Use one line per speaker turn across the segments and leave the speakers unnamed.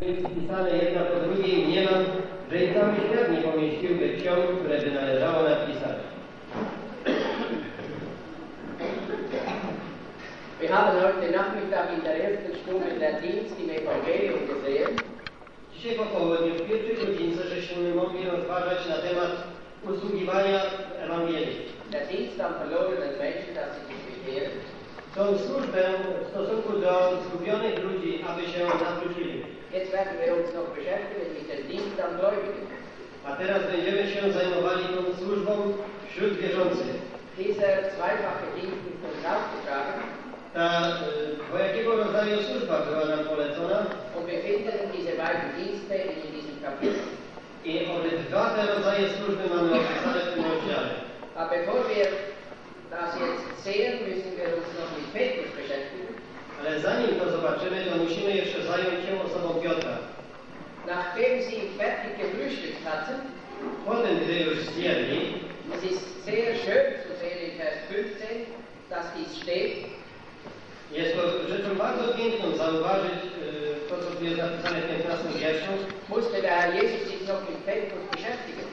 Pisane jedna po drugiej nie mam, że i cały świat nie pomieściłby ksiąg, które by należało napisać.
Wir haben heute Nachmittag in der ersten Stunde der Dienst im Evangelium gesehen,
Dzisiaj po południu w pierwszej godzince żeśmy mogli rozważać na temat usługiwania Ewangelii.
der Dienst am verlorenen Menschen, dass sie sich bekehren.
Tą służbę w stosunku do zgubionych ludzi, aby się nawrócili.
Jetzt werden wir uns noch beschäftigen mit dem Dienst am Gläubigen.
A teraz będziemy się zajmowali tą służbą wśród wierzących.
Dieser zweifache Dienst ist uns aufgetragen
Ta dwojakiego rodzaju służba była nam polecona
und wir finden diese beiden Dienste in diesem Kapitel.
i obydwa te rodzaje służby mamy opisane w tym rozdziale.
Aber bevor wir das jetzt sehen, müssen wir uns noch mit Petrus beschäftigen.
Ale zanim to zobaczymy, to musimy jeszcze zająć się osobą Piotra.
Nachdem sie fertig gefrühstückt hatten,
Po tym, gdy już zjedli,
es ist sehr schön zu sehen in Vers 15, dass dies steht,
jest to rzeczą bardzo piękną zauważyć y, to, co jest napisane w 15 wierszu,
musste der Jesus sich noch mit Petrus beschäftigen.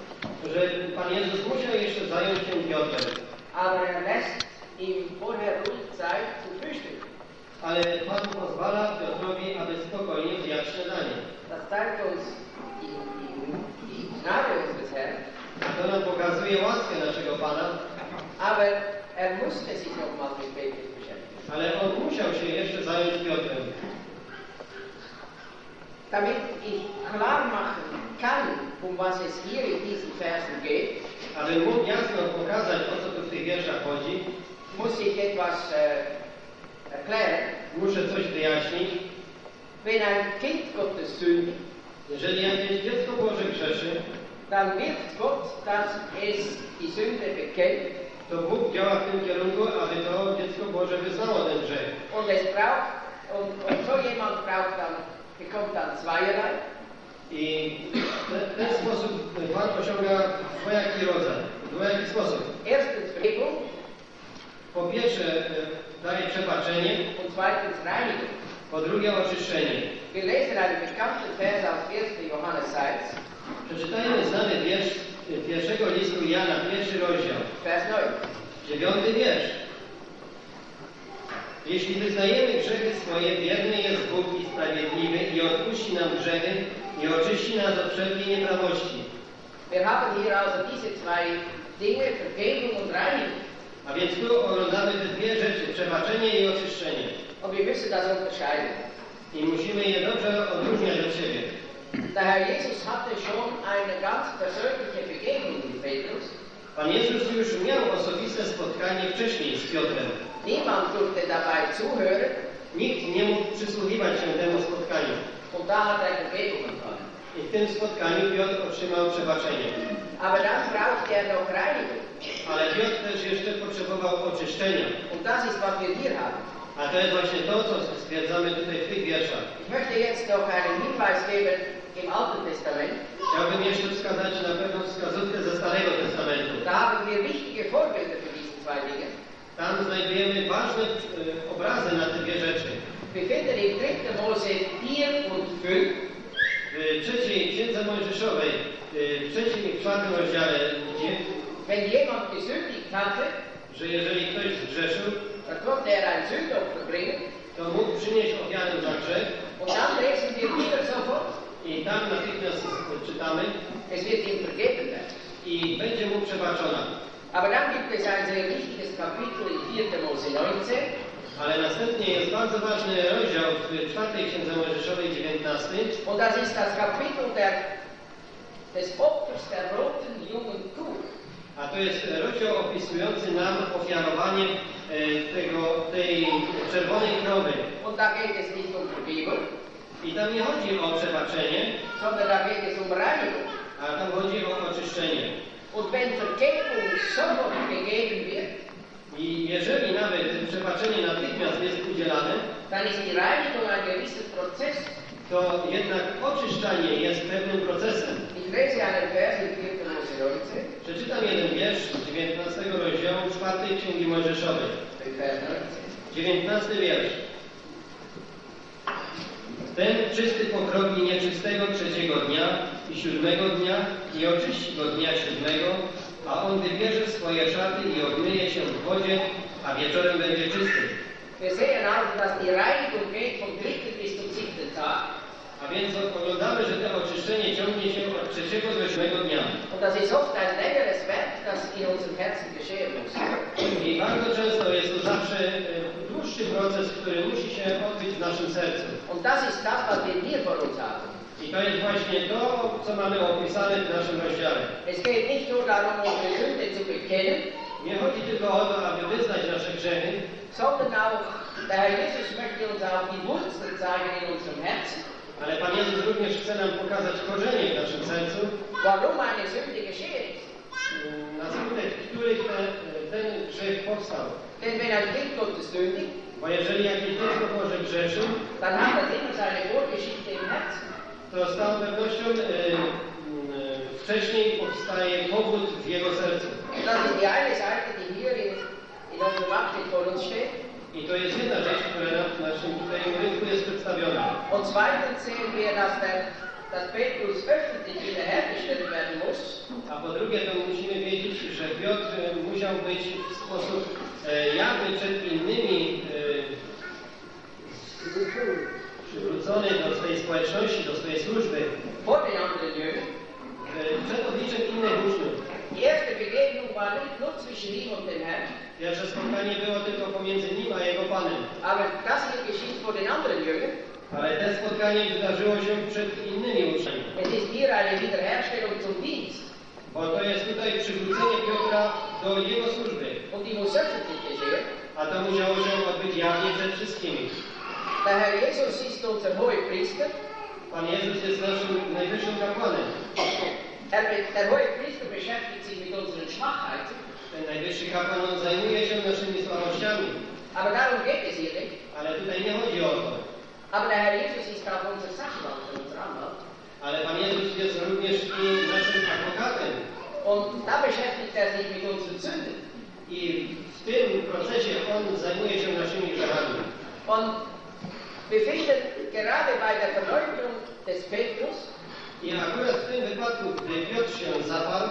że Pan Jezus musiał jeszcze zająć się Piotrem.
Aber er lässt ihm vorher ruhig Zeit zu.
Ale Pan pozwala Piotrowi, aby spokojnie zjadł śniadanie. A to nam pokazuje łaskę naszego Pana,
Aber er musste sich nochmal mit Petrus beschäftigen.
ale on musiał się jeszcze zająć Piotrem.
Damit ich klar machen kann, um was es hier in diesen Versen geht,
Aby mógł jasno pokazać, o co tu w tych wierszach chodzi,
muss ich etwas äh.
Muszę coś wyjaśnić.
Wenn ein Kind Gottes sündigt,
Jeżeli jakieś dziecko Boże grzeszy,
dann wirkt Gott, dass es die Sünde bekennt
to Bóg działa w tym kierunku, aby to dziecko Boże wyznało ten grzech.
und es braucht, und, und so jemand braucht dann, bekommt dann zweierlei.
I w ten sposób Pan osiąga dwojaki rodzaj, dwojaki sposób.
Erstens Vergebung
Po pierwsze e, daje przebaczenie,
und zweitens Reinigung.
po drugie oczyszczenie.
Wir lesen einen bekannten Vers aus 1. Johannes 1,
Przeczytajmy znany wiersz e, pierwszego listu Jana, pierwszy rozdział,
Vers 9.
dziewiąty wiersz. Jeśli wyznajemy grzechy swoje, wierny jest Bóg i sprawiedliwy i odpuści nam grzechy i oczyści nas od wszelkiej nieprawości.
Wir haben hier also diese zwei Dinge, Vergebung und Reinigung.
A więc tu oglądamy te dwie rzeczy, przebaczenie i oczyszczenie.
Und wir müssen das unterscheiden.
I musimy je dobrze odróżniać od siebie.
Der Herr Jesus hatte schon eine ganz persönliche Begegnung mit Petrus.
Pan Jezus już miał osobiste spotkanie wcześniej z Piotrem.
Niemand durfte dabei zuhören
Nikt nie mógł przysłuchiwać się temu spotkaniu.
und da hat er Vergebung empfangen.
I w tym spotkaniu Piotr otrzymał przebaczenie.
Aber dann braucht er noch Reinigung.
Ale Piotr też jeszcze potrzebował oczyszczenia.
Und das ist, was wir hier haben.
A to jest właśnie to, co stwierdzamy tutaj w tych wierszach.
Ich möchte jetzt noch einen Hinweis geben im Alten Testament.
Chciałbym jeszcze wskazać na pewną wskazówkę ze Starego Testamentu.
Da haben wir wichtige Vorbilder für diese zwei Dinge.
Tam znajdujemy ważne e, obrazy na te dwie rzeczy.
Wir finden in 3. Mose 4 und 5
W trzeciej Księdze Mojżeszowej, e, w trzecim i czwartym rozdziale, gdzie,
Wenn jemand gesündigt hatte,
że jeżeli ktoś zgrzeszył,
dann konnte er ein Sündopfer
to mógł przynieść ofiarę za grzech
Und dann lesen wir wieder sofort,
i tam natychmiast czytamy
es wird ihm vergeben werden.
i będzie mu przebaczona.
Aber dann gibt es ein sehr wichtiges Kapitel in 4. Mose 19.
Ale następnie jest bardzo ważny rozdział w czwartej Księdze Mojżeszowej 19
Und das ist das Kapitel der, des Opfers der roten jungen.
A to jest rozdział opisujący nam ofiarowanie e, tego, tej czerwonej krowy. I tam nie chodzi o przebaczenie, a tam chodzi o oczyszczenie. I jeżeli nawet przebaczenie natychmiast jest udzielane, to jednak oczyszczanie jest pewnym procesem.
Ich
Przeczytam jeden wiersz z 19 rozdziału 4 Księgi Mojżeszowej.
Den Vers 19.
19 wiersz. Ten czysty pokropi nieczystego trzeciego dnia i siódmego dnia i oczyści go dnia siódmego, a on wybierze swoje szaty i obmyje się w wodzie, a wieczorem będzie czysty.
Wir sehen also, dass die Reinigung geht vom dritten bis zum siebten Tag.
A więc oglądamy, że to oczyszczenie ciągnie się od trzeciego do siódmego dnia.
Und das ist oft ein längeres Werk, das in unserem Herzen geschehen muss.
I bardzo często jest to zawsze e, dłuższy proces, który musi się odbyć w naszym sercu.
Und das ist das, was wir hier vor uns haben.
I to jest właśnie to, co mamy opisane w naszym rozdziale.
Es geht nicht nur darum, unsere Sünde zu bekennen,
Nie chodzi tylko o to, aby wyznać nasze grzechy,
sondern auch, der Herr Jesus möchte uns auch die Wurzeln zeigen in unserem Herzen,
ale Pan Jezus również chce nam pokazać korzenie w naszym sercu,
warum eine Sünde geschehen ist.
m, na skutek których te, ten grzech powstał.
Denn wenn ein Kind Gottes sündigt,
Bo jeżeli jakieś dziecko Boże grzeszy,
dann hat das immer seine Vorgeschichte im Herzen.
to z całą pewnością e, m, e, wcześniej powstaje powód w jego sercu.
Das ist die eine Seite, die hier in, in unserem Abschnitt vor uns steht.
I to jest jedna rzecz, która na w naszym tutaj rynku jest przedstawiona.
Und zweitens sehen wir, dass, der, dass Petrus öffentlich wiederhergestellt werden muss.
A po drugie, to musimy wiedzieć, że Piotr e, musiał być w sposób e, jawny przed innymi e, przywrócony do swojej społeczności, do swojej służby,
vor den anderen Jüngern.
e, przed obliczem innych uczniów. Pierwsze spotkanie było tylko pomiędzy nim a jego panem,
aber das hier geschieht vor den anderen Jüngern.
ale to spotkanie wydarzyło się przed innymi uczniami,
Es ist hier eine Wiederherstellung zum Dienst
bo to jest tutaj przywrócenie Piotra do jego służby,
und die muss öffentlich geschehen.
a to musiało się odbyć jawnie przed wszystkimi.
Der Herr Jesus ist unser Hohepriester.
Pan Jezus jest naszym najwyższym kapłanem.
Er, der Hohepriester beschäftigt sich mit unseren Schwachheiten,
Ten najwyższy kapłan on zajmuje się naszymi słabościami,
aber darum geht es hier nicht.
ale tutaj nie chodzi o to.
Aber der Herr Jesus ist auch unser Sachwalt, unser Anwalt.
Ale Pan Jezus jest również i naszym adwokatem.
Und da beschäftigt er sich mit unseren Sünden.
I w tym procesie on zajmuje się naszymi grzechami.
Und wir finden gerade bei der Verleugnung des Petrus
I akurat w tym wypadku, gdy Piotr się zaparł,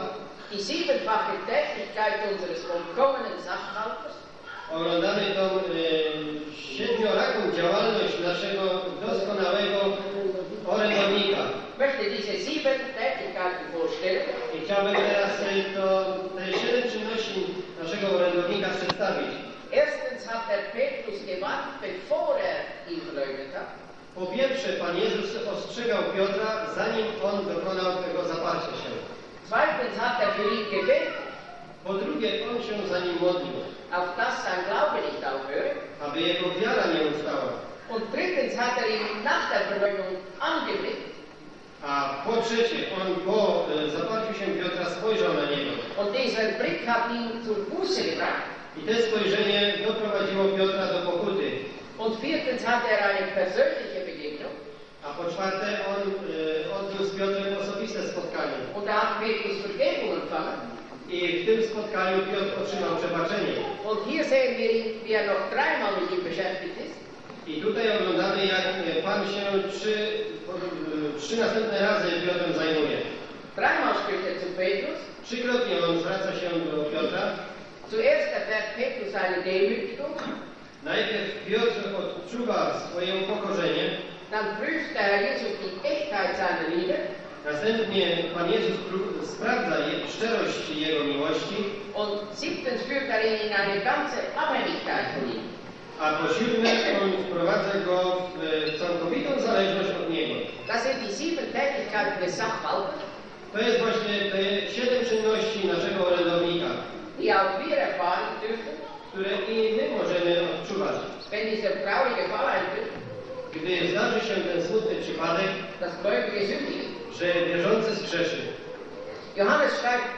die siebenfache Tätigkeit unseres vollkommenen Sachwalters
oglądamy tą e, siedmioraką działalność naszego doskonałego orędownika.
möchte diese sieben Tätigkeiten vorstellen.
I chciałbym teraz e, to, te siedem czynności naszego orędownika przedstawić.
Erstens hat der Petrus gewarnt, bevor er ihn verleugnet hat.
Po pierwsze, Pan Jezus ostrzegał Piotra, zanim on dokonał tego zaparcia się.
Zweitens hat er für ihn gebetet,
Po drugie, on się za nim modlił,
auf dass sein Glaube nicht aufhöre.
aby jego wiara nie ustała.
Und drittens hat er ihn nach der Verleugnung angeblickt
A po trzecie, on po e, zaparciu się Piotra spojrzał na niego.
und dieser Blick hat ihn zur Buße gebracht.
I to spojrzenie doprowadziło Piotra do pokuty.
Und viertens hat er eine persönliche
po czwarte, on e, odbył z Piotrem osobiste spotkanie.
und da hat Petrus Vergebung empfangen.
I w tym spotkaniu Piotr otrzymał przebaczenie.
Und hier sehen wir ihn, wie er noch dreimal mit ihm beschäftigt ist.
I tutaj oglądamy, jak e, Pan się trzy, trzy następne razy Piotrem zajmuje.
Dreimal spricht er zu Petrus.
Trzykrotnie on zwraca się do Piotra.
Zuerst erfährt Petrus eine Demütigung,
Najpierw Piotr odczuwa swoje upokorzenie,
dann prüft Herr Jesus die Echtheit seiner Liebe
następnie Pan Jezus sprawdza je- szczerość Jego miłości,
und siebtens führt er ihn in eine ganze Abhängigkeit von ihm.
a po siódme on wprowadza go w e, całkowitą zależność od Niego.
Das sind die sieben Tätigkeiten des Sachwalters,
To jest właśnie te siedem czynności naszego orędownika,
die auch wir erfahren dürfen,
które i my możemy odczuwać.
wenn dieser traurige Fall eintritt,
Gdy zdarzy się ten smutny przypadek,
das gläubige sündigen.
że wierzący zgrzeszy.
Johannes schreibt,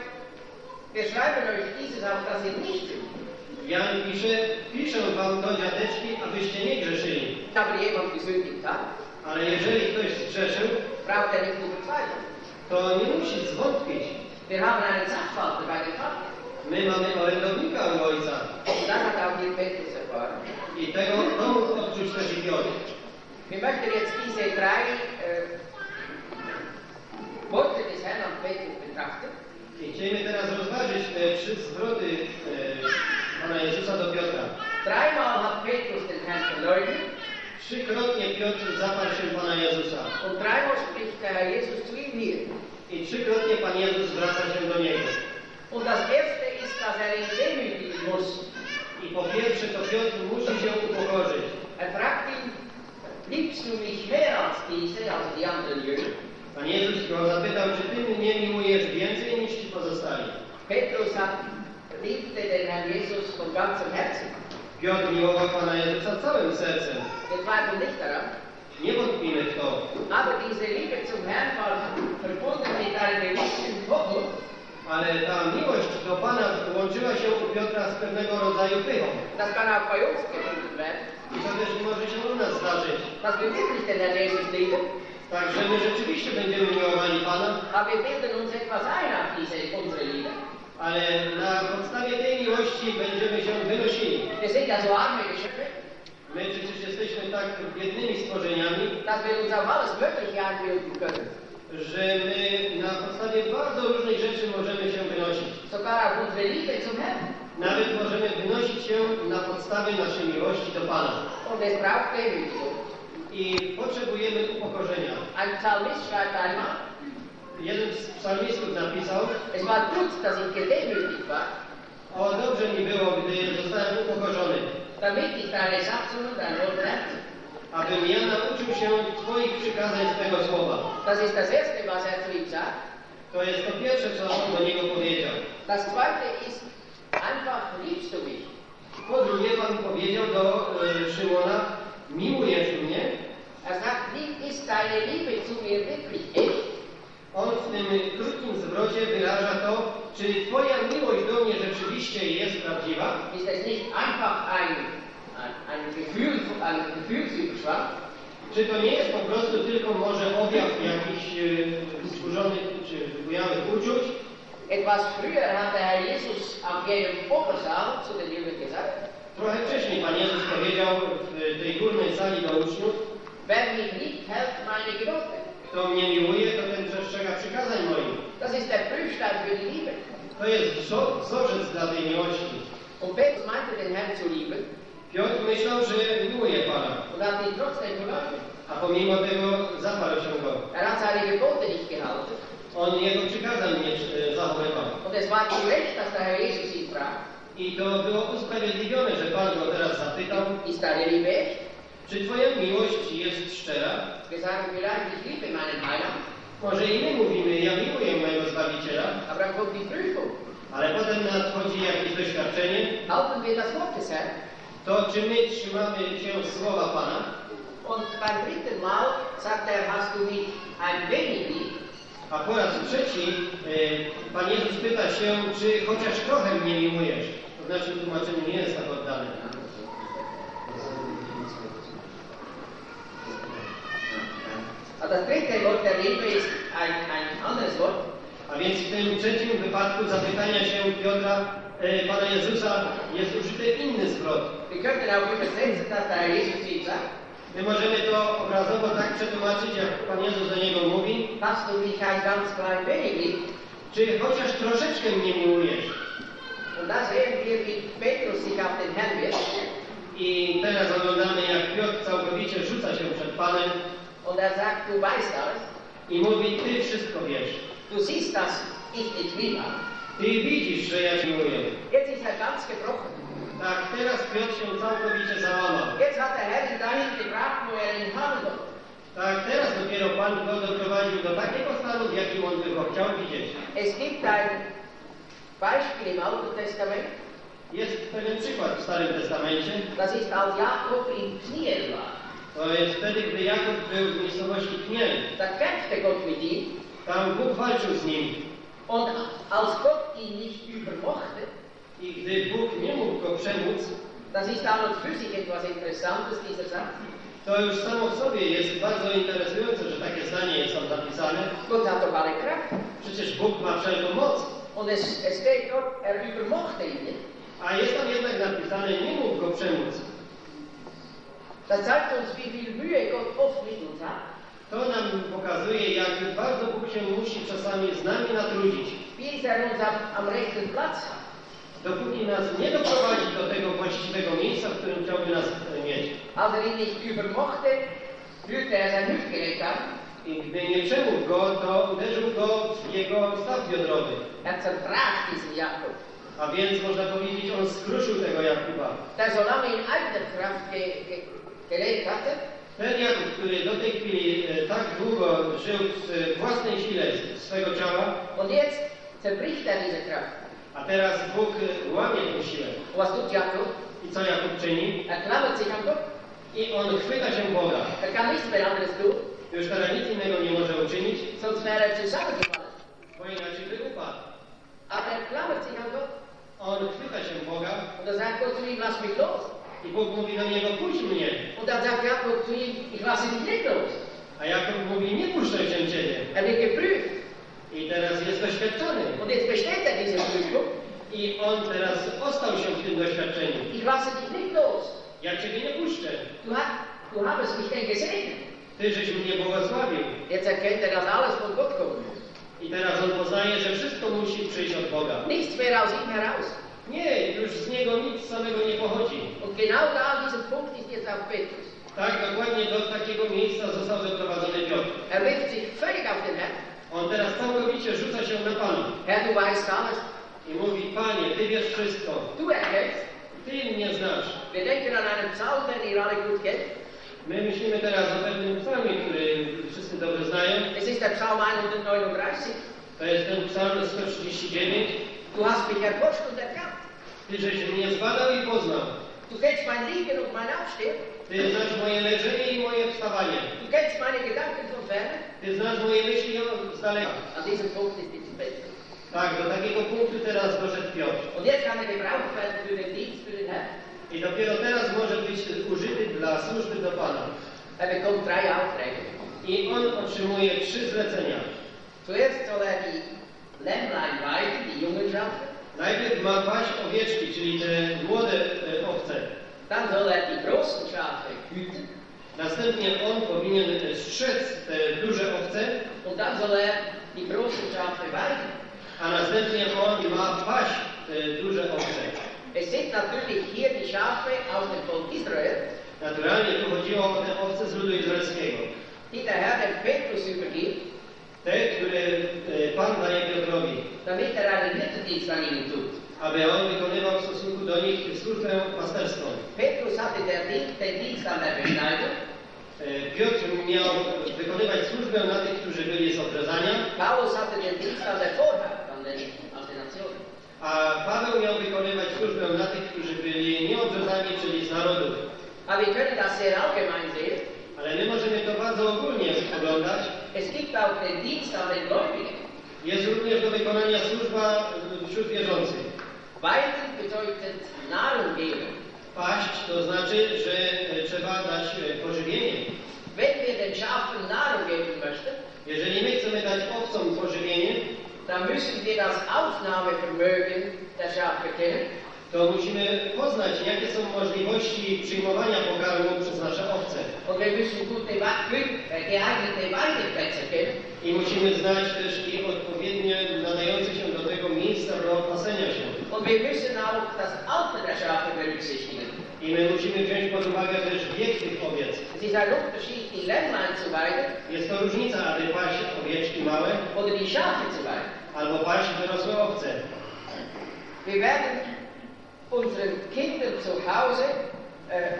wir schreiben euch dieses auf, dass ihr nicht sündigt.
Jan pisze, piszę wam do dziadeczki, abyście nie grzeszyli.
Aber jemand gesündigt hat,
Ale jeżeli ktoś zgrzeszył,
braucht er nicht
to nie musi zwątpić.
Wir haben einen Sachwalter bei dem Vater.
My mamy orędownika u Ojca i tego mógł odczuć też i Piotr.
Äh, Worte des Herrn am Petrus betrachten.
I chcielibyśmy teraz rozważyć te trzy zwroty e, Pana Jezusa do Piotra.
Dreimal hat Petrus den Herrn verleugnet
Trzykrotnie Piotr zaparł się Pana Jezusa.
und dreimal spricht der Herr Jesus zu ihm hier.
I trzykrotnie Pan Jezus zwraca się do niego.
Und das erste ist, dass er ihn demütigen muss.
I po pierwsze to Piotr musi się upokorzyć.
Er fragt ihn, als diese, als die anderen Jünger?
Pan Jezus go zapytał, czy Ty mnie miłujesz więcej niż Ci pozostali.
Petrus liebte den Herrn Jesus von ganzem Herzen.
Piotr miłował Pana Jezusa całym sercem.
Wir zweifeln nicht daran.
Nie wątpimy w to.
Aber diese Liebe zum Herrn war verbunden mit einem gewissen Kochen.
Ale ta miłość do Pana łączyła się u Piotra z pewnego rodzaju pychą.
Das kann auch bei uns
I to też może się u nas zdarzyć.
dass wir wirklich den Herrn Jesus lieben,
Także my rzeczywiście będziemy miłowali Pana,
aber wir bilden uns etwas ein auf diese unsere Liebe.
ale na podstawie tej miłości będziemy się wynosili.
Wir sind ja so arme Geschöpfe,
My przecież jesteśmy tak biednymi stworzeniami,
dass wir uns auf alles Mögliche einbilden können.
Że my na podstawie bardzo różnych rzeczy możemy się wynosić.
Sogar.
Nawet możemy wynosić się na podstawie naszej miłości do Pana.
Und es braucht Demütigung.
I potrzebujemy upokorzenia.
Ein Psalmist schreibt einmal,
Jeden z psalmistów napisał,
es war gut, dass ich gedemütigt war,
o dobrze mi było, gdy zostałem upokorzony,
damit ich deine Satzungen, dein.
Abym ja nauczył się Twoich przykazań Twego słowa.
Das ist das Erste, was er zu ihm sagt.
To jest to pierwsze, co on do niego powiedział.
Das Zweite ist, einfach liebst du mich.
Po drugie, Pan powiedział do e, Szymona, miłujesz mnie?
Er sagt, wie ist deine Liebe zu mir wirklich echt?
On w tym krótkim zwrocie wyraża to, czy Twoja miłość do mnie rzeczywiście jest prawdziwa?
Ist es nicht einfach ein, ein Gefühlsüberschwang?
Czy to nie jest po prostu tylko może objaw jakichś e, wzburzonych czy bujałych uczuć?
Etwas früher hat der Herr Jesus am jenem Opfersaal zu den Jüngern gesagt,
Trochę wcześniej Pan Jezus powiedział w tej górnej sali do uczniów,
wer mich liebt, hält meine Gebote.
kto mnie miłuje, to ten przestrzega przykazań moich.
Das ist der Prüfstein für die Liebe.
To jest wzo- wzorzec dla tej miłości.
Und Petrus meinte den Herrn zu lieben
Piotr myślał, że miłuje Pana,
und hat ihn trotzdem verleugnet.
a pomimo tego zaparł się go.
Er hat seine Gebote nicht gehalten.
On jego przykazań nie zachowywał.
Und es war zu Recht, dass der Herr Jesus ihn fragt,
I to było usprawiedliwione, że Pan go teraz zapytał,
ist deine Liebe echt?
czy Twoja miłość jest szczera?
Wir sagen vielleicht, ich liebe meinen Heiland,
Może i my mówimy, ja miłuję mojego Zbawiciela,
aber dann kommt die Prüfung.
ale potem nadchodzi jakieś doświadczenie,
Halten wir das Wort des Herrn?
To czy my trzymamy się słowa Pana?
Und beim dritten Mal sagt er, hast du mich ein wenig lieb?
A po raz trzeci e, Pan Jezus pyta się, czy chociaż trochę mnie miłujesz. To znaczy w tłumaczeniu nie jest tak oddane.
Und das dritte Wort der Liebe ist ein, ein anderes Wort.
A więc w tym trzecim wypadku zapytania się Piotra, e, Pana Jezusa jest użyty inny zwrot. My możemy to obrazowo tak przetłumaczyć, jak Pan Jezus do niego mówi, czy chociaż troszeczkę mnie miłujesz. I teraz oglądamy, jak Piotr całkowicie rzuca się przed Panem i mówi, Ty wszystko wiesz.
Du siehst, dass ich dich lieb habe.
Ty widzisz, że ja Cię miłuję.
Jetzt ist er ganz gebrochen.
Tak, teraz Piotr się całkowicie załamał.
Jetzt hat der Herr ihn dahin gebracht, wo er ihn haben.
Tak, teraz dopiero Pan go doprowadził do takiego stanu, w jakim on by go chciał widzieć.
Es gibt ein Beispiel im Alten Testament,
Jest pewien przykład w Starym Testamencie.
das ist, als Jakob in Kniel war.
To jest wtedy, gdy Jakub był w miejscowości Kniel.
Da kämpfte Gott mit ihm.
Tam Bóg walczył z nim.
Und als Gott ihn nicht übermochte,
I gdy Bóg nie mógł go przemóc,
das ist an und für sich etwas Interessantes, dieser Satz.
to już samo w sobie jest bardzo interesujące, że takie zdanie jest tam zapisane.
Gott hat doch alle Kraft.
Przecież Bóg ma wszelką moc.
Und es, es steht dort, er übermochte ihn nicht.
A jest tam jednak napisane, nie mógł go przemóc.
Das zeigt uns, wie viel Mühe Gott oft mit uns hat.
To nam pokazuje, jak bardzo Bóg się musi czasami z nami natrudzić, dopóki nas nie doprowadzi do tego właściwego miejsca, w którym chciałby nas mieć.
Er.
I gdy nie przemógł go, to uderzył go w jego staw biodrowy.
Er.
A więc można powiedzieć, on skruszył tego Jakuba.
Der so lange in ge,
Jakub, który do tej chwili e, tak długo żył w e, własnej sile swego ciała,
und jetzt zerbricht er diese Kraft.
a teraz Bóg e, łamie tę siłę.
Was tut Jakob?
I co Jakub czyni?
Er klammert sich an Gott.
I on chwyta się Boga.
Er kann nichts mehr anderes tun,
Już teraz nic innego nie może uczynić,
sonst wäre er zusammengefallen.
bo inaczej by upadł.
Aber er klammert sich an Gott.
On chwyta się Boga
Und dann sagt Gott zu ihm, lass mich los.
I Bóg mówi do niego, puść mnie.
Und dann sagt Jakob zu ihm, ich lasse dich nicht los.
A Jakub mówi, nie puszczę się ciebie.
Er wird geprüft.
I teraz jest doświadczony.
Und jetzt besteht er diese Prüfung.
I on teraz ostał się w tym doświadczeniu.
Ich lasse dich nicht los.
Ja ciebie nie puszczę.
Du, hast, du habest mich denn gesegnet.
Ty żeś mnie błogosławił.
Jetzt erkennt er, dass alles von Gott muss.
I teraz on poznaje, że wszystko musi przyjść od Boga.
Nichts mehr aus ihm heraus.
Nie, już z niego nic samego nie pochodzi.
Und genau da an diesem Punkt ist jetzt auch Petrus.
Tak, dokładnie do takiego miejsca został doprowadzony Piotr.
Er wirft sich völlig auf den Herrn.
On teraz całkowicie rzuca się na Pana
Herr, du weißt alles.
i mówi, Panie, Ty wiesz wszystko.
Du erkennst.
Ty mnie znasz.
Wir denken an einen Psalm, den ihr alle gut kennt.
My myślimy teraz o pewnym psalmie, który wszyscy dobrze znają.
Es ist der Psalm 139.
To jest ten psalm 139.
Du hast mich erforscht und erkannt.
Ty żeś mnie zbadał i poznał.
Du kennst mein Liegen und mein Aufstehen.
Ty znasz moje leżenie i moje wstawanie.
Du kennst meine Gedanken von ferne.
Ty znasz moje myśli z daleka.
An diesem Punkt ist jetzt Petrus.
Tak, do takiego punktu teraz doszedł Piotr.
Und jetzt kann er gebraucht werden für den Dienst für den Herrn.
I dopiero teraz może być użyty dla służby do Pana.
Er bekommt drei Aufträge.
I on otrzymuje trzy zlecenia.
Zuerst soll er die
Najpierw ma paść owieczki, czyli te młode e, owce.
Dann soll er die großen Schafe hüten.
Następnie on powinien e, strzec te duże owce,
Und dann soll er die großen Schafe weiden.
a następnie on ma paść te duże owce.
Es sind natürlich hier die Schafe aus dem Volk Israel,
Naturalnie tu chodziło o te owce z ludu izraelskiego.
die der Herr dem Petrus übergibt,
Te, które e, Pan daje Piotrowi,
damit er einen Hirtendienst an ihnen tut.
aby on wykonywał w stosunku do nich służbę pasterską.
Petrus hatte der Dienst, den Dienst an der Beschneidung,
E, Piotr miał wykonywać służbę na tych, którzy byli z obrezania,
Paulus hatte den Dienst an der Vorhaut, an den, aus den Nationen.
a Paweł miał wykonywać służbę na tych, którzy byli nieobrzezani, czyli z narodów.
Aber wir können das sehr allgemein sehen.
Ale my możemy to bardzo ogólnie oglądać.
Es gibt auch den Dienst an den Gläubigen.
Jest również do wykonania służba wśród wierzących.
Weiden bedeutet Nahrung geben.
Paść to znaczy, że e, trzeba dać e, pożywienie.
Wenn wir den Schafen Nahrung geben möchten,
Jeżeli my chcemy dać owcom pożywienie,
dann müssen wir das Aufnahmevermögen der Schafe kennen.
To musimy poznać, jakie są możliwości przyjmowania pokarmu przez nasze owce. I musimy znać też i odpowiednie nadające się do tego miejsca do pasenia się. I my musimy wziąć pod uwagę też wiek tych owiec. Jest to różnica, aby paść owieczki małe albo paść dorosłe owce.
Wir werden unseren Kindern zu Hause äh,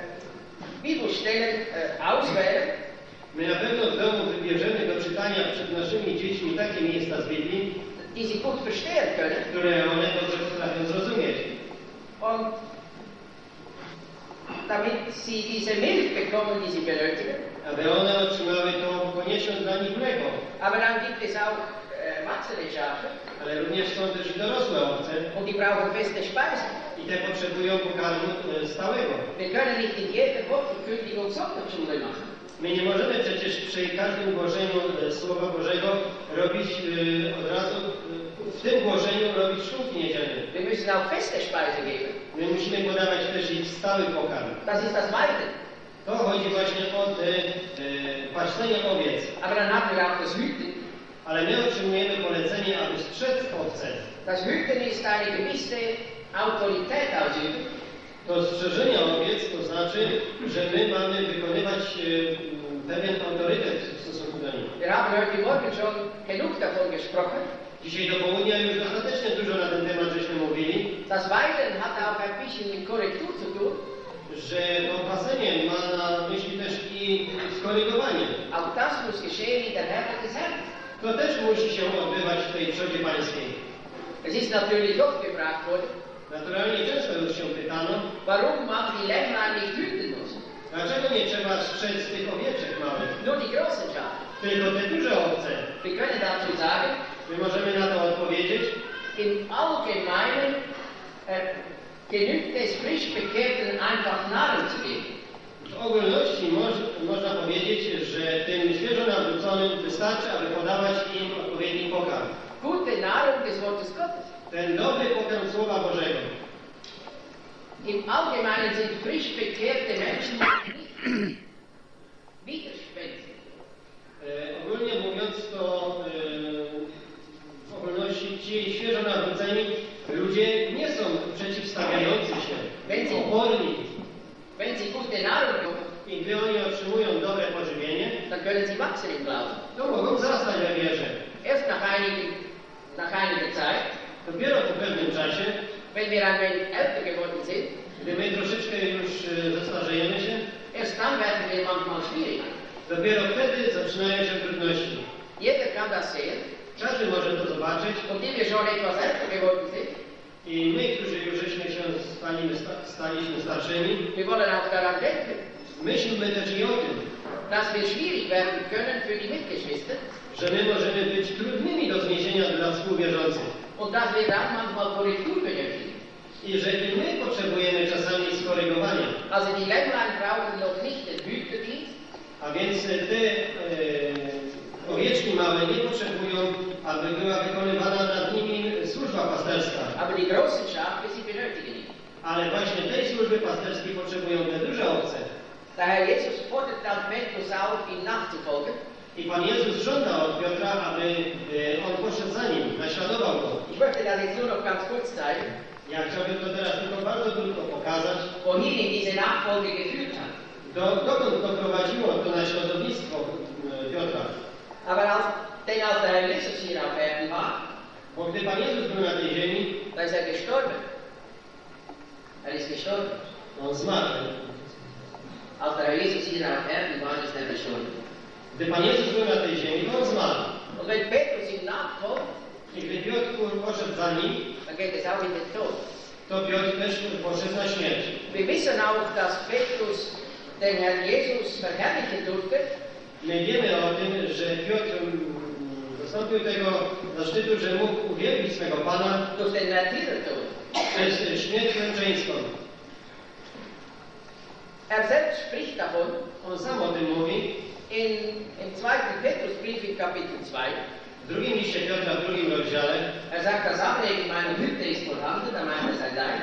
Bibelstellen äh, auswählen,
My na pewno w domu wybierzemy do czytania przed naszymi dziećmi takie miejsca z Biblii,
die sie gut verstehen können.
które one dobrze potrafią zrozumieć.
Und damit sie diese Milch bekommen, die sie benötigen.
Aby one otrzymały to konieczne dla nich mleko.
Aber dann gibt es auch äh, Schafe
Ale również są też dorosłe owce
und die brauchen feste Speisen.
I te potrzebują pokarmu e, stałego.
Wir können nicht in jeder Woche Kündigung und Sonntagsschule machen.
My nie możemy przecież przy każdym głoszeniu e, Słowa Bożego robić e, od razu, w tym głoszeniu robić szkółki niedzielne.
Wir müssen auch feste Speise geben.
My musimy podawać też ich stały pokarm.
Das ist das Weiden.
To chodzi właśnie o te, owiec.
Aber dann haben wir auch das Hüten.
Ale my otrzymujemy polecenie, aby strzec owce.
Das Hüten ist eine gewisse
To strzeżenie owiec to znaczy, że my mamy wykonywać e, pewien autorytet w stosunku do nich.
Wir haben heute Morgen schon genug davon gesprochen.
Dzisiaj do południa już dostatecznie dużo na ten temat żeśmy mówili,
Das Weiden hat auch ein bisschen mit Korrektur zu tun.
że to pasenie ma na myśli też i skorygowanie.
Auch das muss geschehen in der Herr des Herrn.
To też musi się odbywać w tej przodzie pańskiej.
Es ist natürlich doch gefragt worden,
Naturalnie często już się pytano,
warum man die Lämmer nicht hüten muss.
dlaczego nie trzeba strzec tych owieczek małych,
Nur die großen Schafe.
tylko te duże owce.
Wir können dazu sagen,
My możemy na to odpowiedzieć,
im Allgemeinen äh, genügt es frisch Bekehrten einfach Nahrung zu geben.
w ogólności moż, można powiedzieć, że tym świeżo nawróconym wystarczy, aby podawać im odpowiedni pokarm.
Gute Nahrung des Wortes Gottes.
Ten dobry pokarm Słowa Bożego.
Im Allgemeinen sind frisch bekehrte Menschen nicht widerspenstig.
E, ogólnie mówiąc, to e, w ogólności ci świeżo nawróceni ludzie nie są przeciwstawiający się,
Będzie.
oporni.
Wenn sie gute Nahrung bekommen,
I gdy oni otrzymują dobre pożywienie,
dann können sie wachsen im Glauben.
to mogą wzrastać we wierze.
Erst nach, einigen, nach einiger Zeit,
Dopiero po pewnym czasie,
sind,
gdy my troszeczkę już e, zestarzejemy się, dopiero wtedy zaczynają się trudności.
Sehen.
Każdy może to zobaczyć
sind,
i my, którzy już żeśmy się staliśmy, staliśmy starszymi, myślmy też i o tym,
dass wir schwierig werden können für die Mitgeschwister
że my możemy być trudnymi do zniesienia dla współwierzących.
Und dass wir dann manchmal Korrektur benötigen.
I że i my potrzebujemy czasami skorygowania.
Also die Lämmlein brauchen noch nicht den Hüterdienst,
A więc te e, owieczki małe nie potrzebują, aby była wykonywana nad nimi służba pasterska.
aber die großen Schafe, sie benötigen ihn.
Ale właśnie tej służby pasterskiej potrzebują te duże owce.
Der Herr Jesus fordert dann Petrus auf, ihm nachzufolgen.
I Pan Jezus żąda od Piotra, aby e, on poszedł za nim, naśladował go.
Ich möchte das jetzt nur noch ganz kurz zeigen,
Ja chciałbym to teraz tylko bardzo krótko pokazać,
wohin ihn diese Nachfolge geführt hat.
do, dokąd doprowadziło to naśladownictwo e, Piotra.
Aber als, denn als der Herr Jesus hier auf Erden war,
Bo gdy Pan Jezus był na tej ziemi,
da ist er gestorben. Er ist gestorben.
on zmarł.
Als der Herr Jesus hier auf Erden war, ist er gestorben.
Gdy Pan Jezus był na tej ziemi, zmarł.
Und wenn Petrus ihm nachfolgt,
I gdy Piotr poszedł za nim,
auch in den Tod.
to Piotr też poszedł na śmierć.
Wir wissen auch, dass Petrus den Herrn Jesus verherrlichen durfte,
My wiemy o tym, że Piotr mm, dostąpił tego zaszczytu, że mógł uwielbić swego Pana
durch den Märtyrertod.
przez śmierć męczeńską.
Er selbst spricht davon
On sam o tym mówi.
In, im 2. Petrusbrief in Kapitel 2.
W drugim liście Piotra, w drugim rozdziale,
Er sagt, das Ablegen meiner Hütte ist vorhanden, da meint er sein Leib.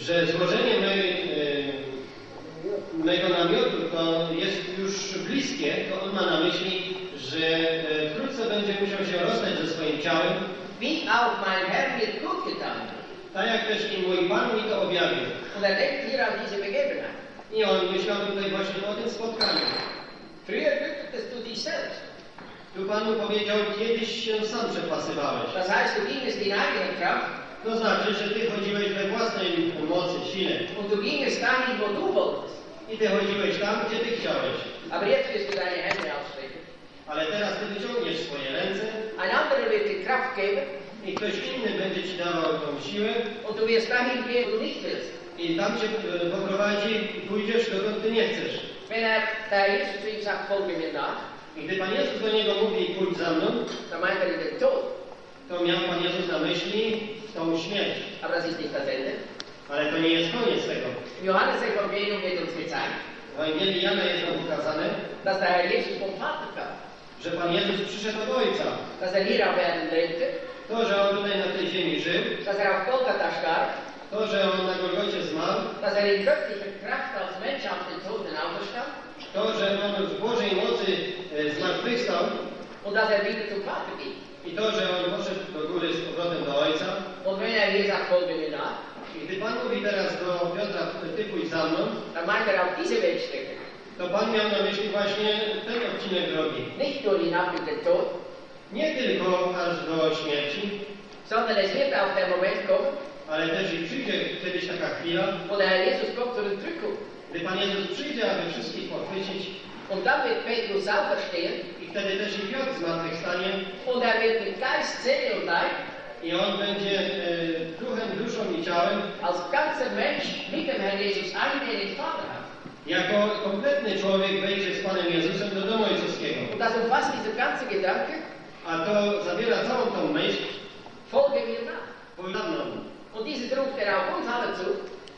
że złożenie mojej, e, mojego namiotu to jest już bliskie, to on ma na myśli, że e, wkrótce będzie musiał się rozstać ze swoim ciałem,
Wie auch mein Herr mir gut getan
tak jak też i mój Pan mi to objawił.
Und er denkt hier an diese Begebenheit.
I on myślał tutaj właśnie o tym spotkaniu.
Früher hüttetest du dich selbst.
Tu Panu powiedział, kiedyś się sam przepasywałeś.
Das heißt, du gingest in Kraft
To znaczy, że Ty chodziłeś we własnej mocy, sile.
und du gingest dahin, wo du wolltest.
I Ty chodziłeś tam, gdzie Ty chciałeś.
Aber jetzt wirst du deine Hände ausstrecken.
Ale teraz Ty wyciągniesz swoje ręce
Ein anderer wird dir Kraft geben
i ktoś inny będzie Ci dawał tą siłę
und du wirst dahin gehen, wo du nicht willst.
i tam Cię e, poprowadzi i pójdziesz, dokąd Ty nie chcesz.
Wenn er, Jesus zu ihm sagt, folge mir nach,
I gdy Pan Jezus do niego mówi, pójdź za mną,
dann meint er den Tod.
to miał Pan Jezus na myśli tą śmierć.
Aber das ist nicht das Ende.
Ale to nie jest koniec tego.
Im Johannes-Evangelium wird uns gezeigt,
W Ewangelii Jana jest nam pokazane,
dass der Herr Jesus vom Vater kam.
że Pan Jezus przyszedł od Ojca.
Dass er hier auf Erden lebte,
To, że On tutaj na tej ziemi żył,
dass er auf Golgatha starb,
To, że on na Golgocie zmarł,
dass er in göttlicher Kraft als Mensch aus den Toten auferstand
to, że on w Bożej mocy e, zmartwychwstał
und dass er wieder zum Vater geht.
i to, że on poszedł do góry z powrotem do Ojca.
Und wenn er hier sagt, folge mir nach,
I gdy Pan mówi teraz do Piotra, ty pójdź za mną,
dann meint er auch diese Wegstrecke.
to Pan miał na myśli właśnie ten odcinek drogi.
Nicht nur hinab in den Tod,
Nie tylko aż do śmierci,
sondern es wird auch der Moment kommen,
ale też i przyjdzie kiedyś taka chwila,
wo der Herr Jesus kommt zur Entrückung.
gdy Pan Jezus przyjdzie, aby wszystkich pochwycić
Und dann wird Petrus auferstehen
i wtedy też i Piotr zmartwychwstanie
und er wird mit Geist, Seele und Leib
i on będzie e, duchem, duszą i ciałem
als ganzer Mensch mit dem Herrn Jesus ins Vaterhaus.
jako kompletny człowiek wejdzie z Panem Jezusem do domu ojcowskiego.
Und das umfasst dieser ganze Gedanke,
A to zawiera całą tą myśl
folge mir nach.
pojemną.
Und dieses ruft auch uns alle zu.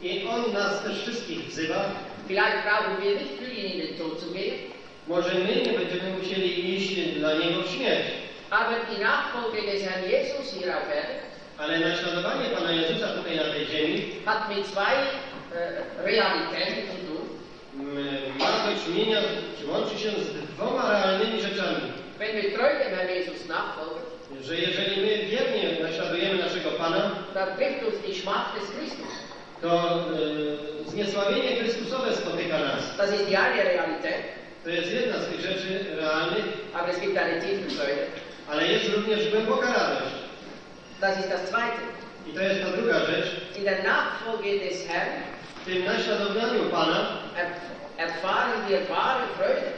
I on nas też wszystkich wzywa.
Vielleicht brauchen wir nicht für ihn in den Tod zu gehen,
Może my nie będziemy musieli iść dla Niego w śmierć,
aber die Nachfolge des Herrn Jesus hier auf Erden
ale naśladowanie Pana Jezusa tutaj na tej ziemi
hat mit zwei äh, Realitäten zu tun.
ma do czynienia, czy łączy się z dwoma realnymi rzeczami.
Wenn wir treu dem Herrn Jesus nachfolgen,
Że jeżeli my wiernie naśladujemy naszego Pana, to y, zniesławienie Chrystusowe spotyka nas.
Das ist die eine Realität,
To jest jedna z tych rzeczy realnych,
aber es gibt eine tiefe Freude.
ale jest również głęboka radość.
Das ist das Zweite.
I to jest ta druga rzecz.
In der Nachfolge des Herrn
W tym naśladowaniu Pana
er- erfahren wir wahre Freude.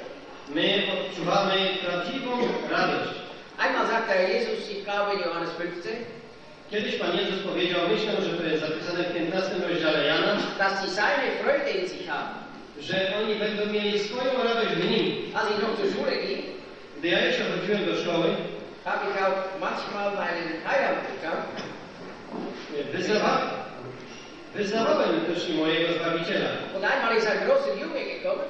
my odczuwamy prawdziwą radość.
Einmal sagt der Jesus, ich glaube in Johannes 15,
Kiedyś Pan Jezus powiedział, myślę, że to jest zapisane w 15 rozdziale Jana,
dass sie seine Freude in sich haben.
że oni będą mieli swoją radość w Nim.
Als ich noch zur Schule ging,
Gdy ja jeszcze chodziłem do szkoły,
habe ich auch manchmal meinen bekannt.
wyznawałem też i mojego Zbawiciela.
Und einmal ist ein großer Junge gekommen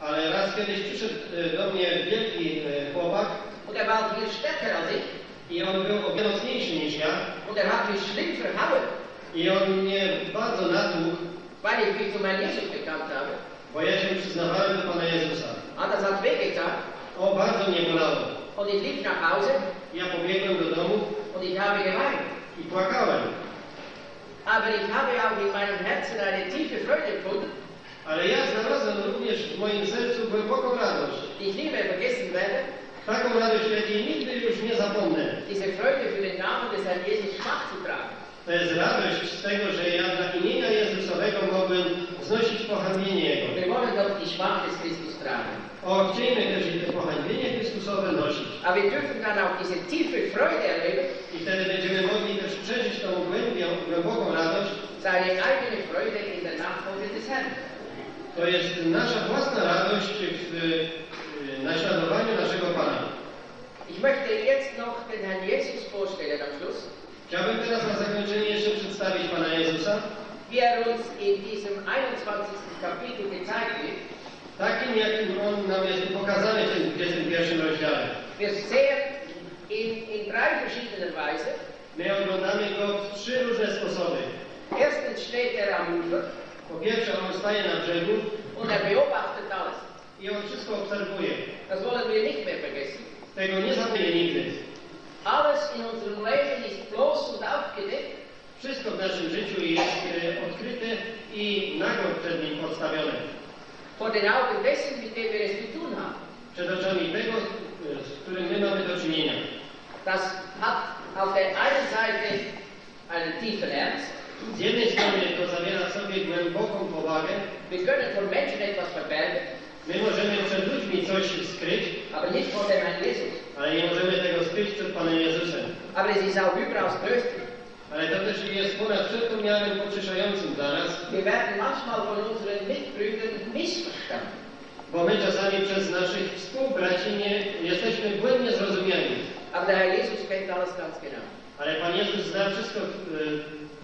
Ale raz kiedyś przyszedł e, do mnie wielki e, chłopak
war viel stärker als ich
i on był o wiele mocniejszy niż ja
und er hat mich schlimm verhauen,
i on mnie bardzo natłukł,
weil ich mich zu meinem Jesus bekannt habe.
bo ja się przyznawałem do Pana Jezusa.
Ah, das hat wehgetan
O, bardzo mnie bolało.
und ich lief nach Hause
Ja pobiegłem do domu
und ich habe geweint.
i płakałem.
Aber ich habe auch in meinem Herzen eine tiefe Freude empfunden,
Ale ja znalazłem również w moim sercu głęboką radość.
ich nie mehr vergessen werde.
Taką radość, jakiej nigdy już nie zapomnę.
Diese Freude für den Namen des Herrn Jesus Schmach zu tragen.
To jest radość z tego, że ja dla imienia Jezusowego mogłem znosić pohańbienie Jego.
Wir wollen doch die Schmach des Christus tragen.
O, chciejmy też i te pohańbienie Chrystusowe nosić.
Aber wir dürfen dann auch diese tiefe Freude erleben,
I wtedy będziemy mogli też przeżyć tą głębią, głęboką radość.
seine eigene Freude in der Nachfolge des Herrn.
To jest nasza własna radość w naśladowaniu naszego Pana.
Ich möchte jetzt noch den Herrn Jesus vorstellen am Schluss,
Chciałbym teraz na zakończenie jeszcze przedstawić Pana Jezusa,
wie er uns in diesem 21. Kapitel gezeigt wird.
takim jakim On nam jest pokazany w tym 21 rozdziale.
Wir sehen ihn in drei verschiedenen Weisen.
My oglądamy Go w trzy różne sposoby.
Erstens steht er am Ufer
Po pierwsze, On staje na brzegu
und er beobachtet alles.
I On wszystko obserwuje.
Das wollen wir nicht mehr vergessen.
Tego nie zapomnie nigdy.
Alles in unserem Leben ist bloß und aufgedeckt
Wszystko w naszym życiu jest e, odkryte i nago przed Nim podstawione.
vor den Augen dessen, mit dem wir es zu tun haben.
Przed oczami tego, e, z którym my mamy do czynienia.
Das hat auf der einen Seite einen tiefen Ernst.
Z jednej strony to zawiera w sobie głęboką powagę.
Wir können vor Menschen etwas verbergen,
My możemy przed ludźmi coś skryć,
aber nicht vor dem Herrn Jesus.
ale nie możemy tego skryć przed Panem Jezusem.
Aber es ist auch tröstlich.
Ale to też jest ponad wszelką miarę pocieszającym dla nas,
Wir werden manchmal von unseren Mitbrüdern missverstanden.
bo my czasami przez naszych współbraci nie jesteśmy błędnie zrozumiani.
Aber der Herr Jesus kennt alles ganz genau.
Ale Pan Jezus zna wszystko e,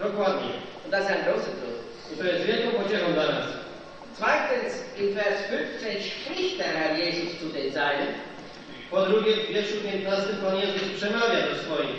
dokładnie.
Und das ist ein großer Trost.
I to jest wielką pociechą dla nas.
Zweitens, in Vers 15 spricht der Herr Jesus zu den Seinen.
Po drugie, w wierszu 15 Pan Jezus przemawia do swoich,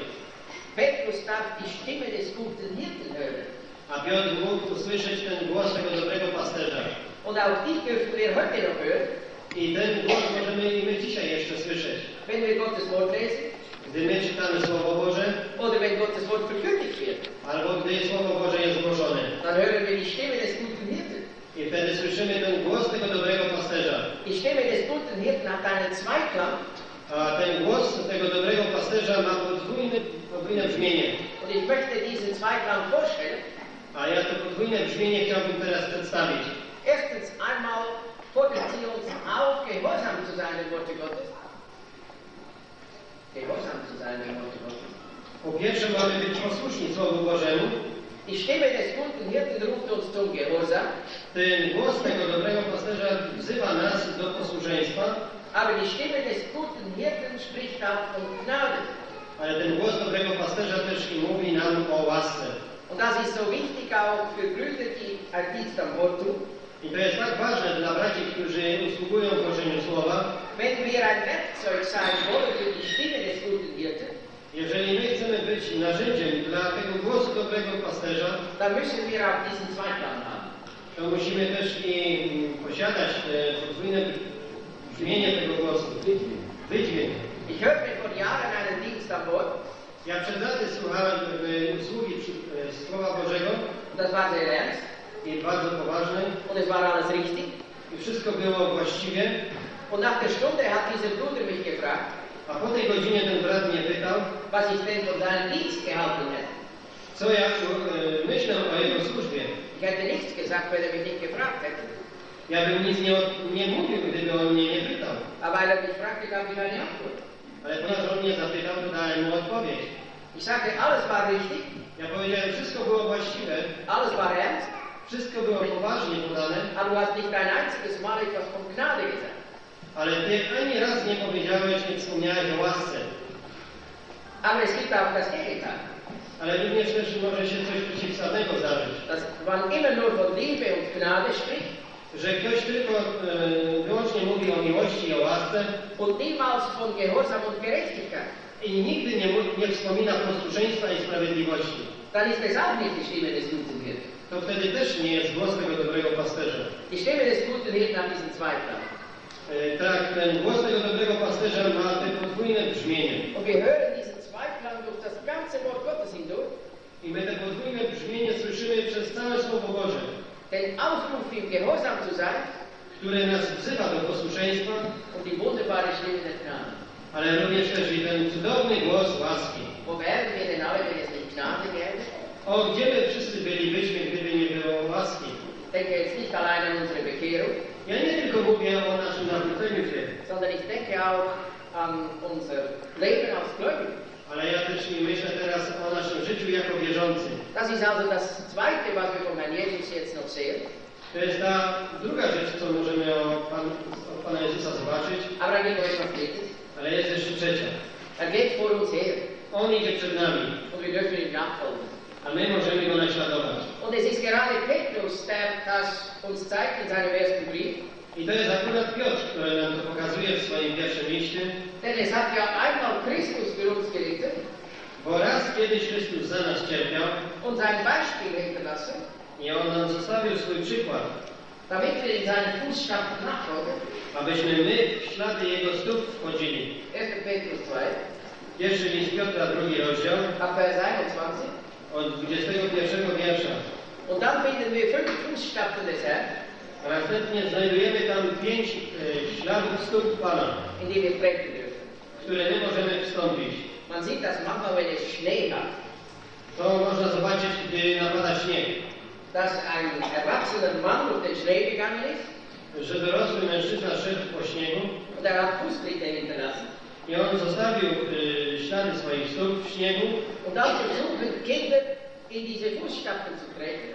Petrus darf die Stimme des guten Hirten hören.
a Piotr mógł usłyszeć ten głos tego dobrego pasterza.
Und auch die dürfen wir heute noch hören,
I ten głos możemy i my dzisiaj jeszcze słyszeć.
wenn wir Gottes Wort lesen
Gdy my czytamy Słowo Boże,
oder wenn Gottes Wort verkündigt wird.
albo gdy Słowo Boże jest głoszone.
Dann hören wir die Stimme des guten Hirten.
I wtedy słyszymy ten głos tego dobrego pasterza.
Die Stimme des guten Hirten hat einen Zweiklang
A ten głos tego dobrego pasterza ma podwójne, podwójne brzmienie.
und ich möchte diesen Zweiklang vorstellen.
A ja to podwójne brzmienie chciałbym teraz przedstawić.
Erstens einmal fordert sie uns auf, gehorsam zu sein dem Worte Gottes. Gehorsam zu sein dem Worte Gottes.
Po pierwsze mamy być posłuszni Słowu Bożemu.
Die Stimme des guten Hirten ruft uns zum Gehorsam,
Ten głos tego dobrego pasterza wzywa nas do posłuszeństwa,
aber die Stimme des guten Hirten spricht auch von Gnade.
ale ten głos dobrego pasterza też i mówi nam o łasce.
Und das ist so wichtig auch für Brüder, die ein Dienst am Wort tun.
I to jest tak ważne dla braci, którzy usługują głoszeniu Słowa.
Wenn wir ein Werkzeug sein wollen für die Stimme des guten Hirten,
Jeżeli my chcemy być narzędziem dla tego głosu dobrego pasterza,
dann müssen wir auch diesen Zweiklang haben.
To musimy też i posiadać te podwójne brzmienie tego głosu. Wydźwięk.
Ich hörte vor Jahren einen Dienst am Wort
Ja przed laty słuchałem e, usługi e, Słowa Bożego
das war sehr ernst
i bardzo poważnej
und es war alles richtig.
i wszystko było właściwie.
Und nach der Stunde hat dieser Bruder mich gefragt,
A po tej godzinie ten brat mnie pytał,
was ich denn von seinem Dienst gehalten hätte.
co ja e, myślę o jego służbie.
Ich hätte nichts gesagt, wenn er mich nicht gefragt hätte.
Ja bym nic nie, nie mówił, gdyby on mnie nie pytał.
Aber weil er mich fragte, gab ich eine Antwort.
Ale ponieważ on mnie zapytał, to dałem mu odpowiedź.
Ich sagte, alles war richtig,
Ja powiedziałem, wszystko było właściwe,
alles war ernst,
wszystko było poważnie podane,
aber du hast nicht ein einziges Mal etwas von Gnade gesagt.
ale ty ani raz nie powiedziałeś, nie wspomniałeś o łasce.
Aber es gibt auch das Gegenteil.
Ale również też może się coś przeciwstawnego zdarzyć.
Dass man immer nur von Liebe und Gnade spricht
Że ktoś tylko e, wyłącznie mówi o miłości i o łasce
und niemals von Gehorsam und Gerechtigkeit.
i nigdy nie, nie wspomina posłuszeństwa i sprawiedliwości.
Dann ist es auch nicht die Stimme des guten Hirten.
To wtedy też nie jest głos tego dobrego pasterza.
Die Stimme des guten Hirten hat diesen Zweiklang.
E, Tak, ten głos tego dobrego pasterza ma te podwójne brzmienie.
Und wir hören diesen Zweiklang durch das ganze Wort.
I my te podwójne brzmienie słyszymy przez całe Słowo Boże,
Den Aufruf, im Gehorsam zu sein
które nas wzywa do posłuszeństwa,
und die wunderbare Stimme des Gnade.
ale również też i ten cudowny głos łaski.
Wo wären wir denn alle, wenn es nicht Gnade gäbe?
O, gdzie my wszyscy bylibyśmy, gdyby nie było łaski?
Denke jetzt nicht allein an unsere Bekehrung,
Ja nie tylko mówię o naszym nawróceniu się,
sondern ich denke auch an unser Leben als Gläubige.
Ale ja też i myślę teraz o naszym życiu jako wierzący.
Das ist also das Zweite, was wir von Herrn Jesus jetzt noch sehen.
To jest ta druga rzecz, co możemy o Pan, od Pana Jezusa zobaczyć,
Aber dann geht noch etwas Drittes.
ale jest jeszcze trzecia.
Er geht vor uns her
On idzie przed nami,
und wir dürfen ihm nachfolgen.
a my możemy go naśladować.
Und es ist gerade Petrus, der das uns zeigt in seinem ersten Brief.
I to jest akurat Piotr, który nam to pokazuje w swoim pierwszym liście,
Denn es hat ja einmal Christus für uns gelitten
bo raz kiedyś Chrystus za nas cierpiał
und sein Beispiel hinterlassen,
i On nam zostawił swój przykład,
damit wir in seinen Fußstapfen nachfolgen.
abyśmy my w ślady Jego stóp wchodzili.
1. Petrus 2,
Pierwszy list Piotra, drugi rozdział,
Vers 21.
od 21 wiersza.
Und dann finden wir fünf Fußstapfen des Herrn,
A następnie znajdujemy tam pięć e, śladów stóp Pana,
in die wir treten dürfen.
w które my możemy wstąpić.
Man sieht das manchmal, wenn es Schnee hat,
To można zobaczyć, gdy napada śnieg,
dass ein erwachsener Mann durch den Schnee gegangen ist
że dorosły mężczyzna szedł po śniegu
und er hat Fußtritte hinterlassen.
i on zostawił e, ślady swoich stóp w śniegu,
Und dann versuchen Kinder in diese Fußstapfen zu treten.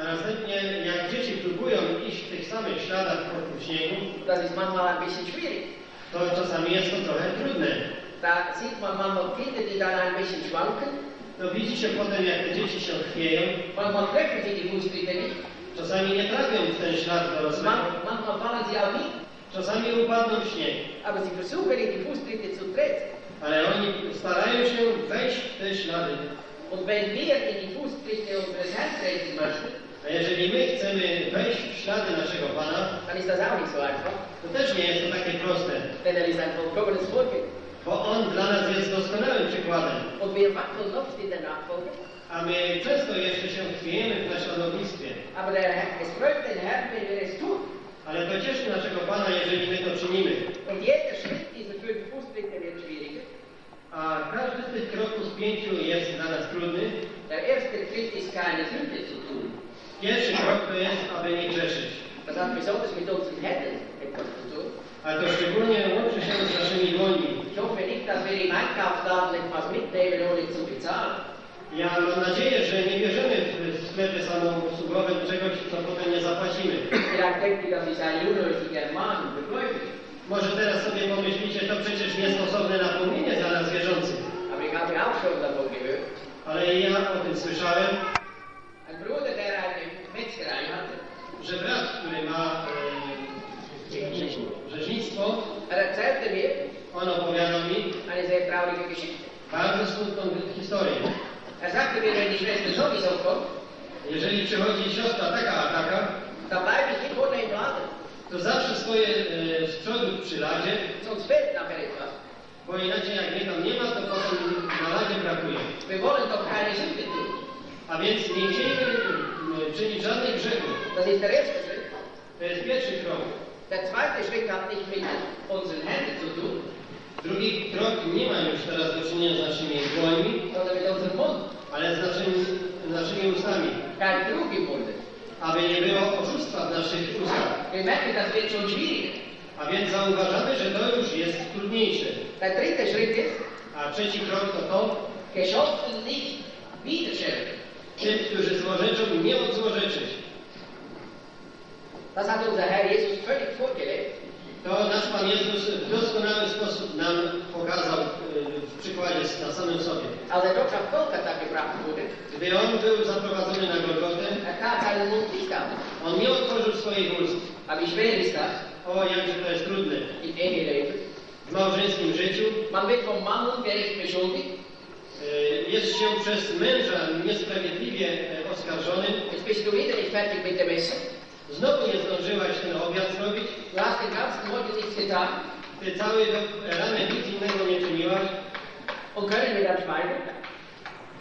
A następnie jak dzieci próbują iść w tych samych śladach tym śniegu,
Das ist manchmal ein bisschen schwierig.
to czasami jest to trochę trudne.
Da sieht man manchmal Kinder, die dann ein bisschen schwanken.
To widzi się potem, jak te dzieci się chwieją,
Manchmal treffen sie die Fußtritte nicht.
czasami nie trafią w ten ślad dorosłego,
Man, manchmal fallen sie auch nicht.
czasami upadną w śnieg.
Aber sie versuchen die Fußtritte zu treten.
Ale oni starają się wejść w te ślady.
Und wenn wir in die Fußpflichte unseres Herrn treten möchten,
A jeżeli my chcemy wejść w ślady naszego Pana, to też nie jest to takie proste, bo On dla nas jest doskonałym przykładem. A my często jeszcze się chwiejemy w naśladownictwie. Ale to cieszy naszego Pana, jeżeli my to czynimy.
Und jeder Schritt dieser fünf Fußpflichte wird schwieriger.
A każdy z tych kroków z pięciu jest dla nas trudny.
Der erste Schritt ist, keine Sünde zu tun.
Pierwszy krok to jest, aby nie grzeszyć.
Das hat besonders mit unseren Händen etwas zu tun.
A to szczególnie łączy się z naszymi dłońmi. Ja mam nadzieję, że nie bierzemy w sklepie samoobsługowym czegoś, co potem nie zapłacimy.
Begläubigt.
Może teraz sobie pomyślicie, to przecież niestosowne napomnienie dla nas wierzących. Ale ja o tym słyszałem,
Ein Bruder, der eine Metzgerei hatte,
że brat, który ma e,
erzählte mir
on opowiada mi
eine sehr traurige Geschichte.
bardzo smutną historię.
Er sagte mir, wenn die Schwester sowieso kommt,
Jeżeli przychodzi siostra taka a taka,
dann bleibe ich nicht vorne im Laden,
to zawsze stoję e, z przodu przy ladzie,
sonst fehlt nachher etwas.
bo inaczej jak mnie tam nie ma, to potem na ladzie brakuje.
Wir wollen doch keine Sünde tun.
A więc nie chcieliby e, czynić żadnych grzechów.
Das ist der erste Schritt.
To jest pierwszy krok.
Der zweite Schritt hat nicht mit unseren Händen zu tun,
Drugi krok nie ma już teraz do czynienia z naszymi dłońmi,
sondern mit unserem Mund.
ale z naszymi, naszymi ustami.
Kein Trug im Munde.
Aby nie było oszustwa w naszych ustach.
Wir merken, das wird schon schwieriger.
A więc zauważamy, że to już jest trudniejsze.
Der dritte Schritt ist,
A trzeci krok to to,
Geschöpfen nicht widerschelten.
Tym, którzy złorzeczą, nie odzłorzeczyć.
Das hat unser Herr Jesus völlig vorgelebt.
To nasz Pan Jezus w doskonały sposób nam pokazał e, w przykładzie na samym sobie.
Als er dort auf Golgatha gebracht wurde,
Gdy On był zaprowadzony na Golgotę,
er tat seinen Mund nicht auf.
On nie otworzył swoich ust.
Aber ist das
O, jakże to jest trudne.
im Eheleben?
W małżeńskim życiu
Man wird vom beschuldigt.
E, jest się przez męża niesprawiedliwie e, oskarżony.
Jetzt bist du wieder nicht fertig mit dem Essen.
Znowu nie zdążyłaś ten obiad zrobić.
Du hast den ganzen Morgen nichts getan.
Ty cały do- ranek nic innego nie czyniłaś.
Und können wir dann schweigen?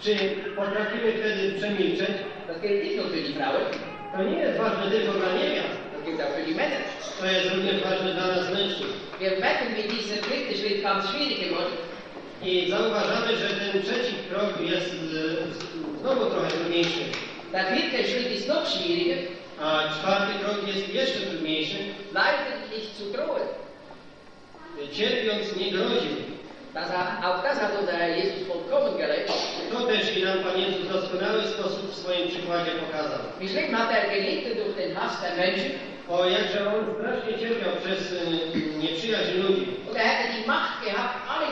Czy potrafimy wtedy przemilczeć?
Das gilt nicht nur für die Frauen,
To nie jest ważne tylko dla niewiast.
das gilt auch für die Männer.
To jest również ważne dla nas mężczyzn.
Wir merken, wie dieser dritte Schritt ganz schwierig geworden
I zauważamy, że ten trzeci krok jest e, znowu trochę trudniejszy.
Der vierte Schritt ist noch schwieriger.
A czwarty krok jest jeszcze trudniejszy.
Leiden nicht zu drohen.
Cierpiąc nie groził.
Das, auch das hat unser Herr Jesus vollkommen gelebt.
To też i nam Pan Jezus w doskonały sposób w swoim przykładzie pokazał.
Wie schlimm hat er gelitten durch den Hass der Menschen.
O jakże on strasznie cierpiał przez e, nieprzyjaźń ludzi.
Und er hätte die Macht gehabt, alle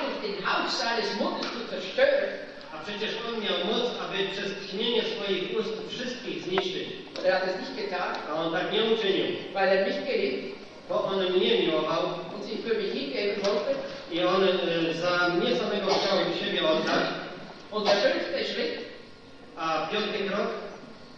seines Mundes zu zerstören.
A przecież on miał moc, aby przez tchnienie swoich ust wszystkich zniszczyć.
Er hat es nicht getan,
A on tak nie uczynił.
weil er mich geliebt
Bo on mnie miłował
und sich für mich hingeben wollte.
i on e, za mnie samego chciał siebie oddać.
Und der fünfte Schritt,
A piąty krok,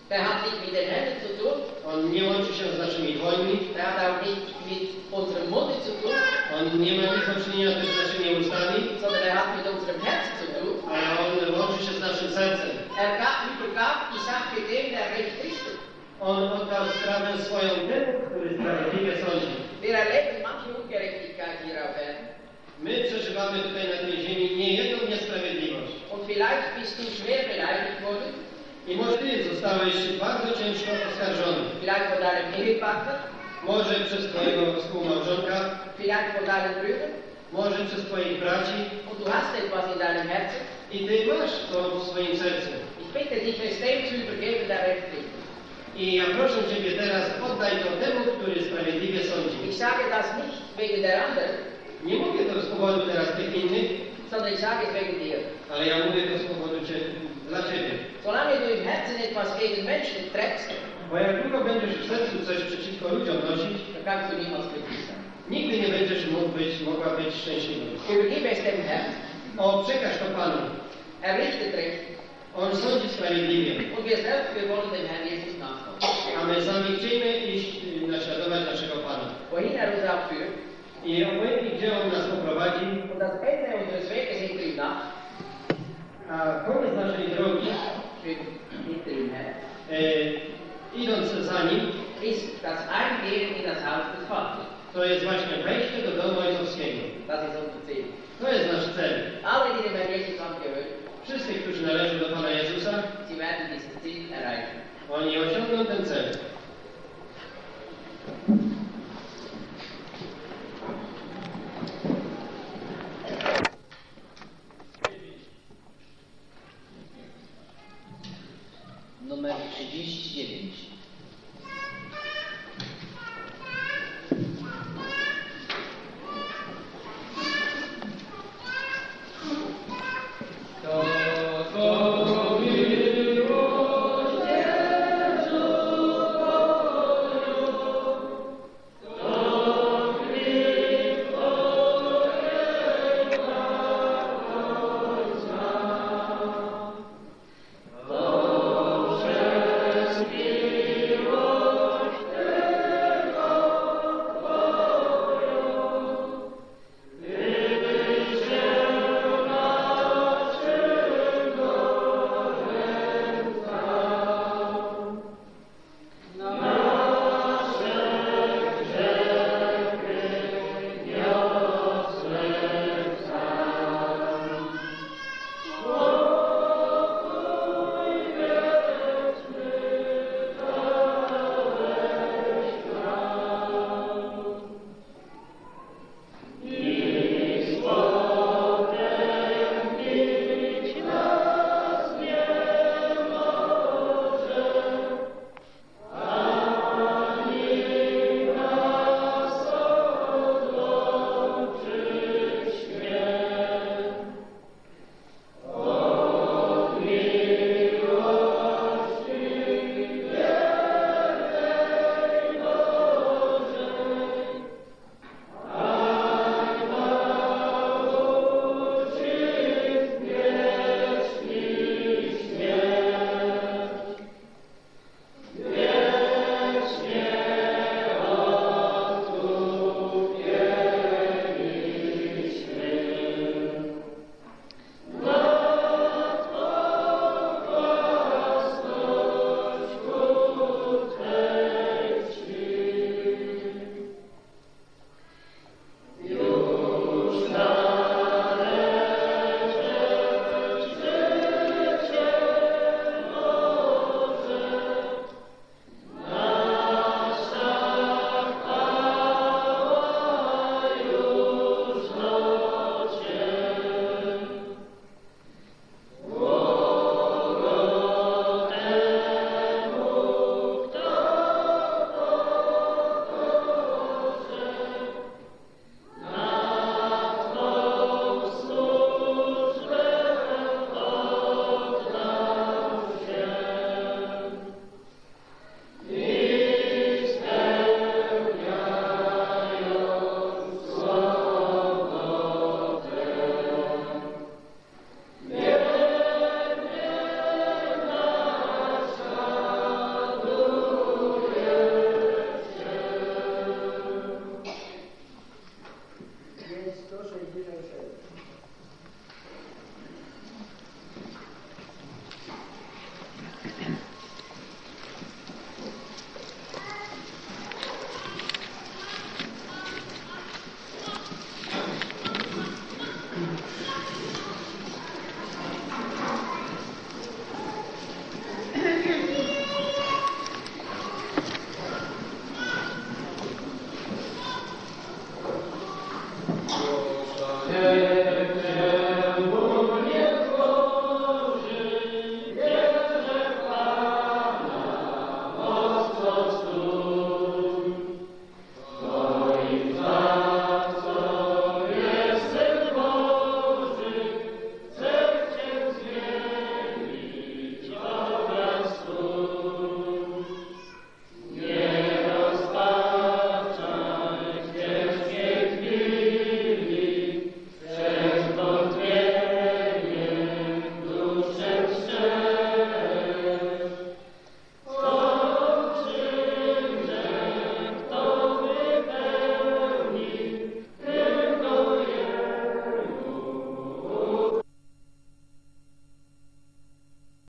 der hat nicht mit den Händen zu tun,
on nie łączy się z naszymi dłońmi.
der hat auch nicht mit unserem Munde zu tun,
On nie ma nic do czynienia z naszymi ustami,
sondern er hat mit unserem Herzen zu tun.
ale on łączy się z naszym sercem.
Er gab, übergab die Sache dem, der recht richtet.
On oddał sprawę swoją temu, który sprawiedliwie sądzi.
Wir erleben manche Ungerechtigkeit hier auf Erden.
My przeżywamy tutaj na tej ziemi niejedną niesprawiedliwość.
Und vielleicht bist du schwer beleidigt worden,
może ty zostałeś bardzo ciężko oskarżony. Może przez twojego współmałżonka, może przez twoich braci. I ty masz to w swoim sercu. I ja proszę ciebie teraz, oddaj to temu, który sprawiedliwie sądzi.
Ich sage das nicht wegen der anderen,
Nie mówię to z powodu teraz tych innych,
sondern ich sage es wegen dir.
ale ja mówię to z powodu cie, dla ciebie.
Solange du im Herzen etwas gegen Menschen trägst,
Bo jak długo będziesz w sercu coś przeciwko ludziom nosić,
dann kannst du niemals glücklich sein.
nigdy nie będziesz mógł być, mogła być szczęśliwy.
Übergib es dem Herrn.
O, przekaż to Panu.
Er richtet recht.
On sądzi sprawiedliwie,
Und wir selbst, wir wollen dem Herrn Jesus nachfolgen.
a my sami chcemy iść y, naśladować naszego Pana.
Wohin er uns auch führt.
I obojętnie gdzie On nas poprowadzi,
Und das Ende unseres Weges hinter ihm nach,
a koniec naszej drogi,
her,
e, idąc za Nim,
ist das Eingehen in das Haus des Vaters.
to jest właśnie wejście do domu Ojcowskiego.
Das ist unser Ziel.
To jest nasz cel.
Alle, die dem Herrn Jesus angehören,
Wszyscy, którzy należą do Pana Jezusa,
sie werden dieses Ziel erreichen.
oni osiągną ten cel.
domaine
public